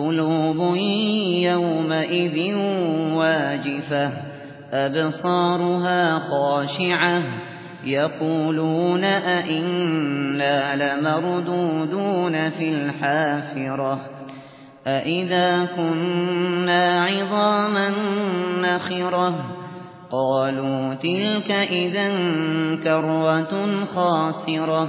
قلوب يومئذ واجفة أبصارها خاشعة يقولون أئنا لمردودون في الحافرة أئذا كنا عظاما نخرة قالوا تلك إذا كروة خاسرة.